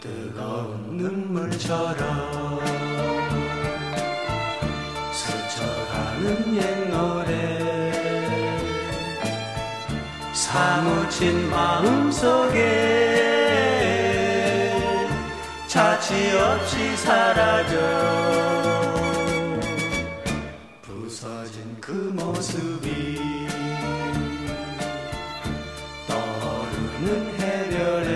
뜨거운 눈물처럼 스쳐가는 옛 노래 사무친 마음속에 자취 없이 사라져. 부서진 그 모습이 떠오르는 해변에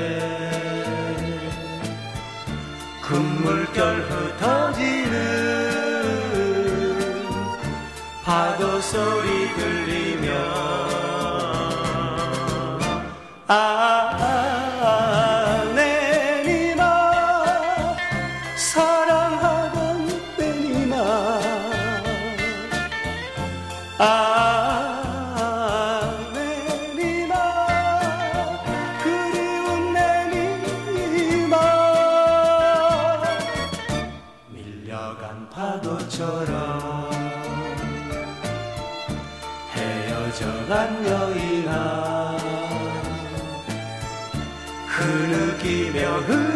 금물결 흩어지는 파도 소리 들리며 아, 사랑하던 내니마 아, 내니마. 그리운 내니마. 밀려간 파도처럼 헤어져간 여인아. 흐느끼며 흐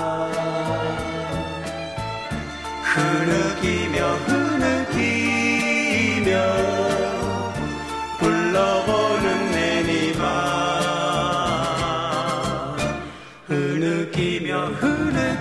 흐는 기며 불러보는 내니바 흐느끼며 흐느끼며